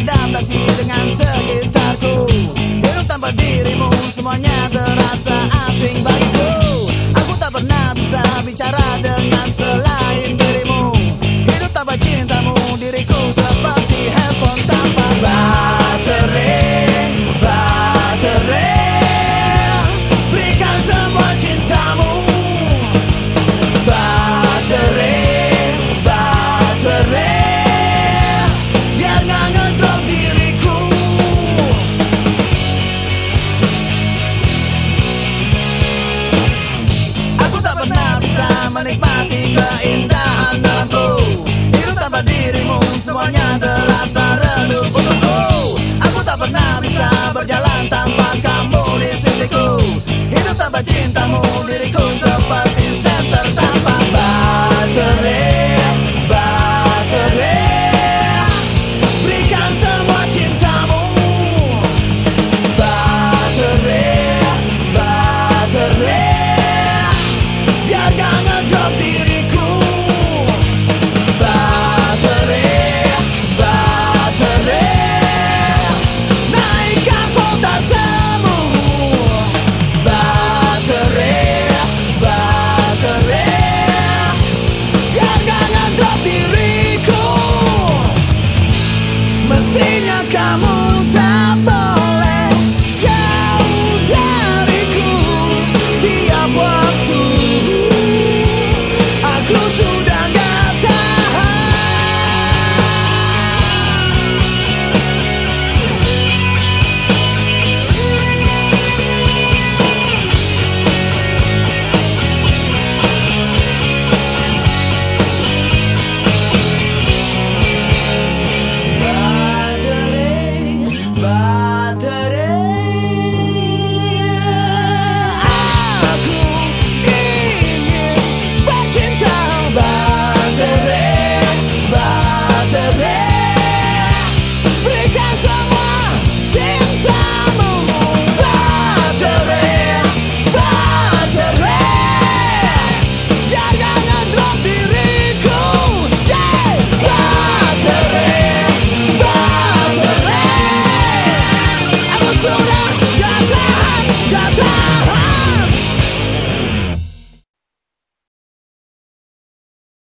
berfantasi dengan sekitarku. Hidup tanpa dirimu semuanya terasa asing bagiku. Aku tak pernah bisa bicara dengan Aku